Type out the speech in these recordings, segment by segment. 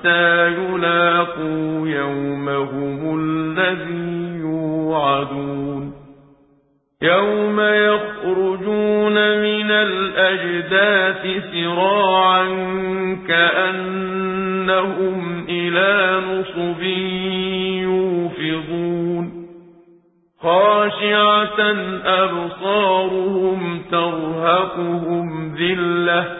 حتى يلاقوا يومهم الذي يوعدون يوم يخرجون من الأجداث سراعا كأنهم إلى نصب يوفضون خاشعة أبصارهم ترهقهم ذِلَّةٌ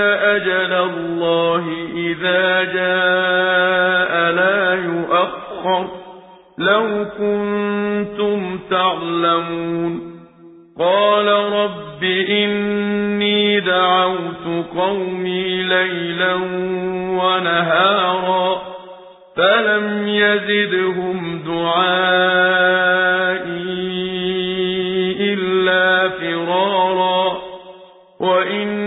أجل الله إذا جاء لا يؤخر. لو كنتم تعلمون. قال رب إني دعوت قومي ليلا ونهارا فلم يزدهم دعائي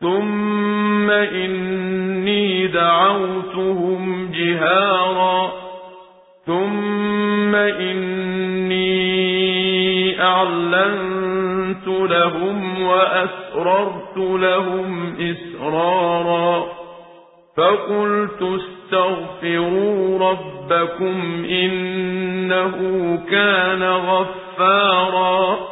ثم إني دعوتهم جهارا ثم إني أعلنت لهم وأسررت لهم إسرارا فقلت استغفروا ربكم إنه كان غفارا